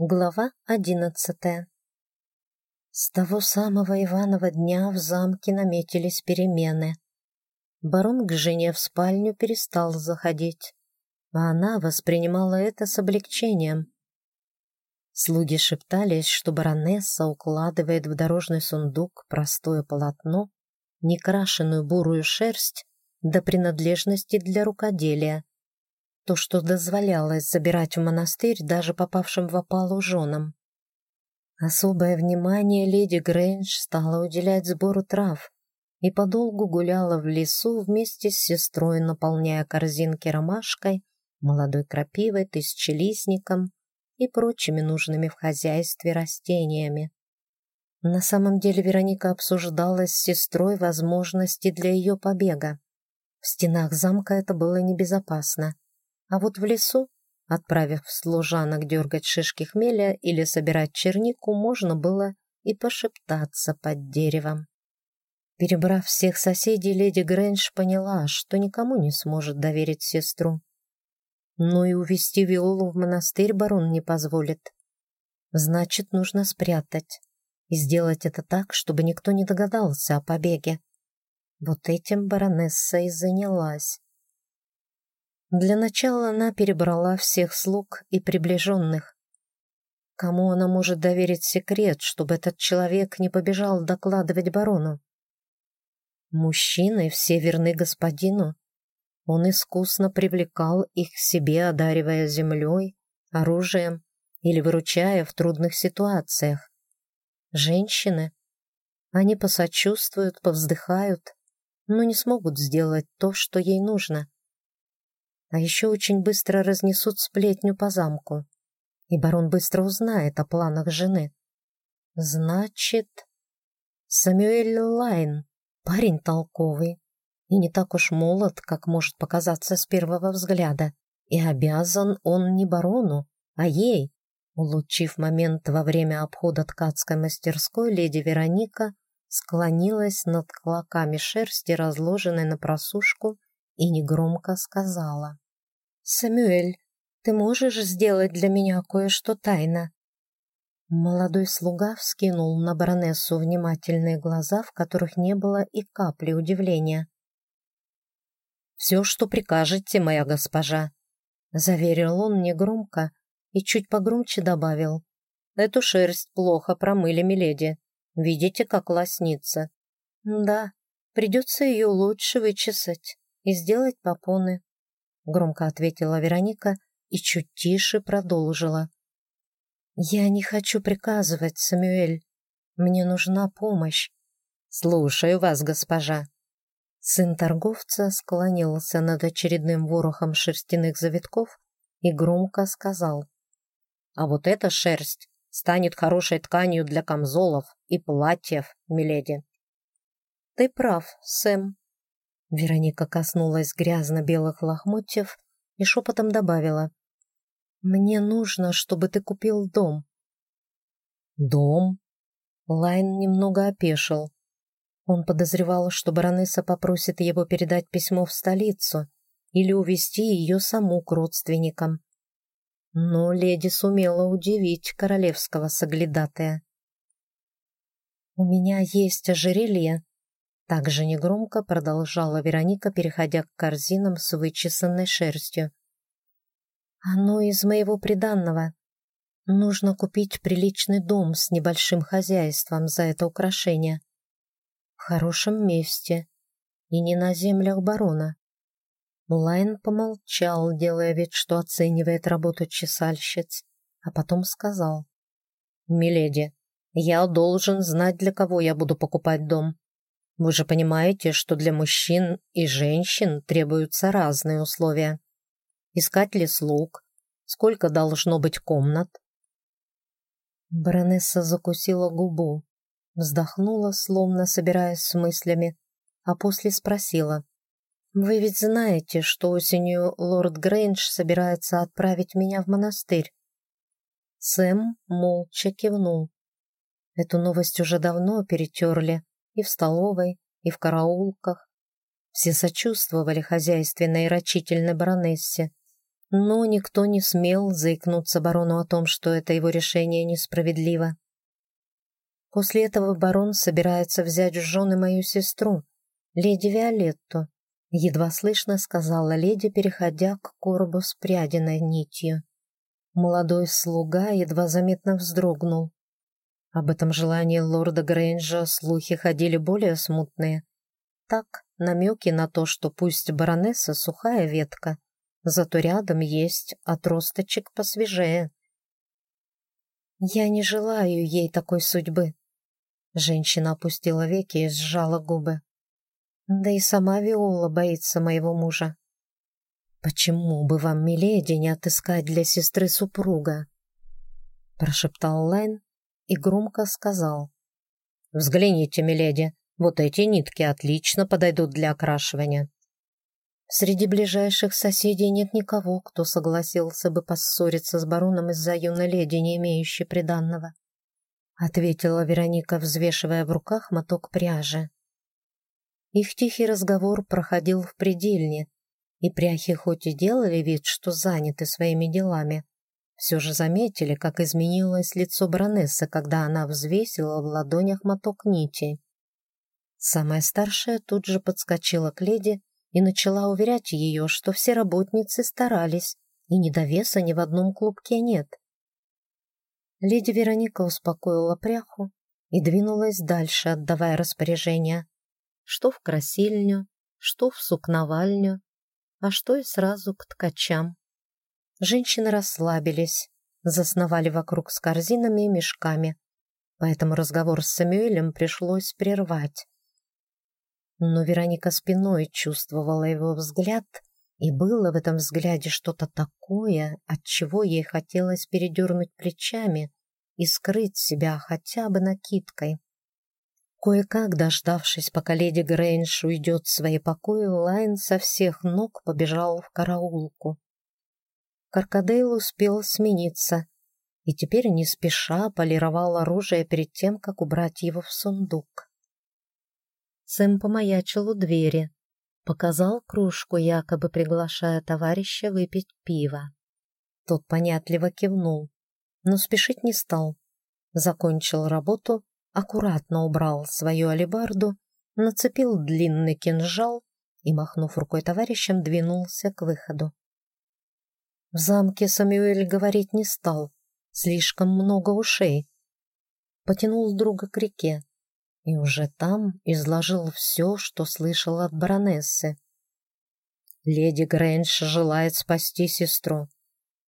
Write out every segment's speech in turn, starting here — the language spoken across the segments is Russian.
Глава одиннадцатая С того самого Иванова дня в замке наметились перемены. Барон к жене в спальню перестал заходить, а она воспринимала это с облегчением. Слуги шептались, что баронесса укладывает в дорожный сундук простое полотно, некрашенную бурую шерсть до принадлежности для рукоделия то, что дозволялось забирать в монастырь даже попавшим в опалу женам. Особое внимание леди Грэндж стала уделять сбору трав и подолгу гуляла в лесу вместе с сестрой, наполняя корзинки ромашкой, молодой крапивой, тысячелистником и прочими нужными в хозяйстве растениями. На самом деле Вероника обсуждала с сестрой возможности для ее побега. В стенах замка это было небезопасно. А вот в лесу, отправив служанок дергать шишки хмеля или собирать чернику, можно было и пошептаться под деревом. Перебрав всех соседей, леди Грэндж поняла, что никому не сможет доверить сестру. Но и увести Виолу в монастырь барон не позволит. Значит, нужно спрятать. И сделать это так, чтобы никто не догадался о побеге. Вот этим баронесса и занялась. Для начала она перебрала всех слуг и приближенных. Кому она может доверить секрет, чтобы этот человек не побежал докладывать барону? Мужчины все верны господину. Он искусно привлекал их к себе, одаривая землей, оружием или выручая в трудных ситуациях. Женщины, они посочувствуют, повздыхают, но не смогут сделать то, что ей нужно. А еще очень быстро разнесут сплетню по замку, и барон быстро узнает о планах жены. Значит, Самюэль Лайн, парень толковый, и не так уж молод, как может показаться с первого взгляда, и обязан он не барону, а ей. Улучив момент во время обхода ткацкой мастерской, леди Вероника склонилась над клоками шерсти, разложенной на просушку, и негромко сказала. «Самюэль, ты можешь сделать для меня кое-что тайно?» Молодой слуга вскинул на баронессу внимательные глаза, в которых не было и капли удивления. «Все, что прикажете, моя госпожа», — заверил он негромко и чуть погромче добавил. «Эту шерсть плохо промыли, миледи. Видите, как лоснится?» «Да, придется ее лучше вычесать и сделать попоны», — громко ответила Вероника и чуть тише продолжила. «Я не хочу приказывать, Самюэль. Мне нужна помощь». «Слушаю вас, госпожа». Сын торговца склонился над очередным ворохом шерстяных завитков и громко сказал. «А вот эта шерсть станет хорошей тканью для камзолов и платьев, миледи». «Ты прав, Сэм», Вероника коснулась грязно-белых лохмотьев и шепотом добавила. «Мне нужно, чтобы ты купил дом». «Дом?» Лайн немного опешил. Он подозревал, что баронесса попросит его передать письмо в столицу или увезти ее саму к родственникам. Но леди сумела удивить королевского соглядатая. «У меня есть ожерелье, также негромко продолжала Вероника, переходя к корзинам с вычесанной шерстью. «Оно из моего приданного. Нужно купить приличный дом с небольшим хозяйством за это украшение. В хорошем месте и не на землях барона». Лайн помолчал, делая вид, что оценивает работу чесальщиц, а потом сказал. «Миледи, я должен знать, для кого я буду покупать дом. Вы же понимаете, что для мужчин и женщин требуются разные условия. Искать ли слуг? Сколько должно быть комнат? Баронесса закусила губу, вздохнула, словно собираясь с мыслями, а после спросила. «Вы ведь знаете, что осенью лорд Грейндж собирается отправить меня в монастырь?» Сэм молча кивнул. Эту новость уже давно перетерли, и в столовой, и в караулках. Все сочувствовали хозяйственной и рачительной баронессе, но никто не смел заикнуться барону о том, что это его решение несправедливо. После этого барон собирается взять в жены мою сестру, леди Виолетту, едва слышно сказала леди, переходя к коробу с прядиной нитью. Молодой слуга едва заметно вздрогнул. Об этом желании лорда Грейнджа слухи ходили более смутные. Так, намеки на то, что пусть баронесса сухая ветка, зато рядом есть отросточек посвежее. «Я не желаю ей такой судьбы», Женщина опустила веки и сжала губы. Да и сама Виола боится моего мужа. «Почему бы вам, миледи, не отыскать для сестры супруга?» Прошептал Лайн и громко сказал. «Взгляните, миледи, вот эти нитки отлично подойдут для окрашивания». Среди ближайших соседей нет никого, кто согласился бы поссориться с бароном из-за юной леди, не имеющей приданного ответила Вероника, взвешивая в руках моток пряжи. Их тихий разговор проходил в предельне, и пряхи хоть и делали вид, что заняты своими делами, все же заметили, как изменилось лицо баронессы, когда она взвесила в ладонях моток нити. Самая старшая тут же подскочила к леди и начала уверять ее, что все работницы старались, и недовеса ни в одном клубке нет. Леди Вероника успокоила пряху и двинулась дальше, отдавая распоряжения. Что в красильню, что в сукновальню, а что и сразу к ткачам. Женщины расслабились, засновали вокруг с корзинами и мешками, поэтому разговор с Самюэлем пришлось прервать. Но Вероника спиной чувствовала его взгляд, и было в этом взгляде что-то такое, от чего ей хотелось передернуть плечами и скрыть себя хотя бы накидкой. Кое-как, дождавшись, пока леди Грейндж уйдет в свои покои, Лайн со всех ног побежал в караулку. Каркадейл успел смениться и теперь не спеша полировал оружие перед тем, как убрать его в сундук. Сэм помаячил у двери, показал кружку, якобы приглашая товарища выпить пиво. Тот понятливо кивнул, но спешить не стал. Закончил работу, аккуратно убрал свою алебарду, нацепил длинный кинжал и, махнув рукой товарищем, двинулся к выходу. В замке Самюэль говорить не стал, слишком много ушей. Потянул друга к реке и уже там изложил все, что слышал от баронессы. Леди Грэндж желает спасти сестру.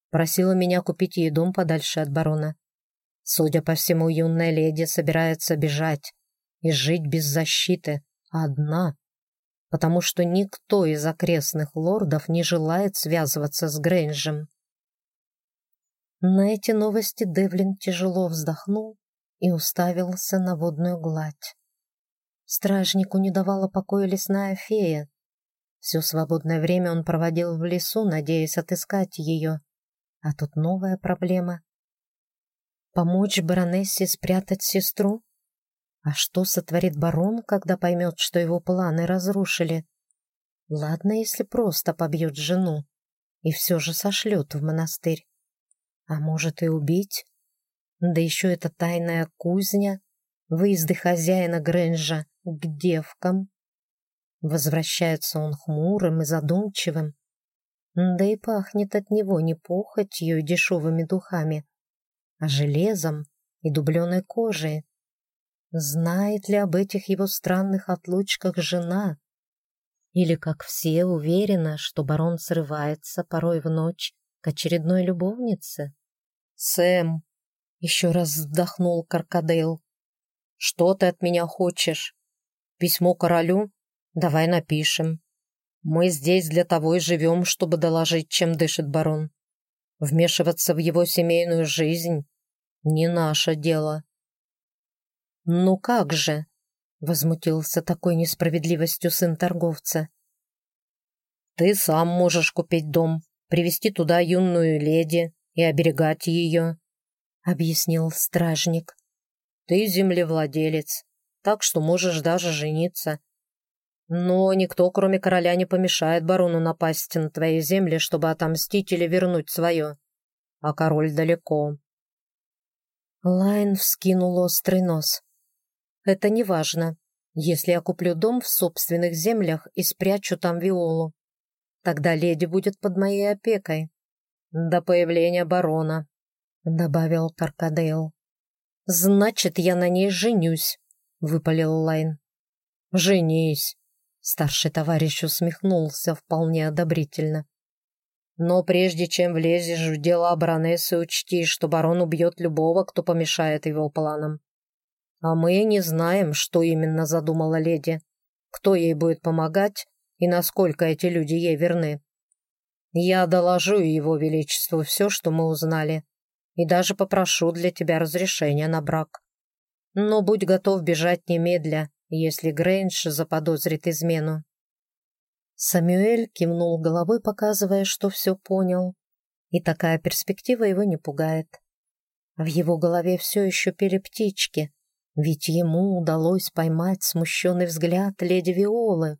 Просила меня купить ей дом подальше от барона. Судя по всему, юная леди собирается бежать и жить без защиты, одна, потому что никто из окрестных лордов не желает связываться с Грейнджем. На эти новости Девлин тяжело вздохнул и уставился на водную гладь. Стражнику не давала покоя лесная фея. Все свободное время он проводил в лесу, надеясь отыскать ее. А тут новая проблема. Помочь баронессе спрятать сестру? А что сотворит барон, когда поймет, что его планы разрушили? Ладно, если просто побьет жену и все же сошлет в монастырь. А может и убить? Да еще эта тайная кузня, выезды хозяина Грэнжа к девкам. Возвращается он хмурым и задумчивым, да и пахнет от него не похотью и дешевыми духами, а железом и дубленой кожей. Знает ли об этих его странных отлучках жена? Или, как все, уверена, что барон срывается порой в ночь к очередной любовнице? «Сэм!» — еще раз вздохнул Каркадейл. «Что ты от меня хочешь? Письмо королю? Давай напишем. Мы здесь для того и живем, чтобы доложить, чем дышит барон. Вмешиваться в его семейную жизнь — не наше дело. «Ну как же?» — возмутился такой несправедливостью сын торговца. «Ты сам можешь купить дом, привести туда юную леди и оберегать ее», — объяснил стражник. «Ты землевладелец, так что можешь даже жениться. Но никто, кроме короля, не помешает барону напасть на твои земли, чтобы отомстить или вернуть свое. А король далеко. Лайн вскинул острый нос. Это не важно, если я куплю дом в собственных землях и спрячу там Виолу. Тогда леди будет под моей опекой. До появления барона, — добавил Каркадейл. «Значит, я на ней женюсь», — выпалил Лайн. «Женись», Старший товарищ усмехнулся вполне одобрительно. «Но прежде чем влезешь в дело баронессы, учти, что барон убьет любого, кто помешает его планам. А мы не знаем, что именно задумала леди, кто ей будет помогать и насколько эти люди ей верны. Я доложу его величеству все, что мы узнали, и даже попрошу для тебя разрешения на брак. Но будь готов бежать немедля, если Грейндж заподозрит измену. Самюэль кивнул головой, показывая, что все понял, и такая перспектива его не пугает. В его голове все еще пели птички, ведь ему удалось поймать смущенный взгляд леди Виолы.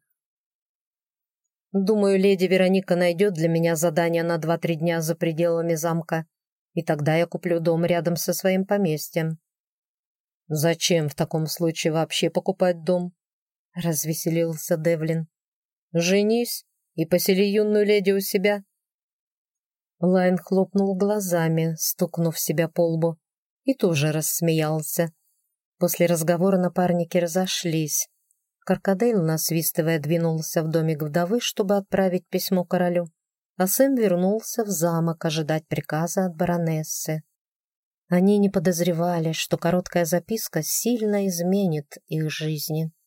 «Думаю, леди Вероника найдет для меня задание на два-три дня за пределами замка, и тогда я куплю дом рядом со своим поместьем», «Зачем в таком случае вообще покупать дом?» — развеселился Девлин. «Женись и посели юную леди у себя». Лайн хлопнул глазами, стукнув себя по лбу, и тоже рассмеялся. После разговора напарники разошлись. Каркадейл, насвистывая, двинулся в домик вдовы, чтобы отправить письмо королю, а Сэм вернулся в замок ожидать приказа от баронессы. Они не подозревали, что короткая записка сильно изменит их жизни.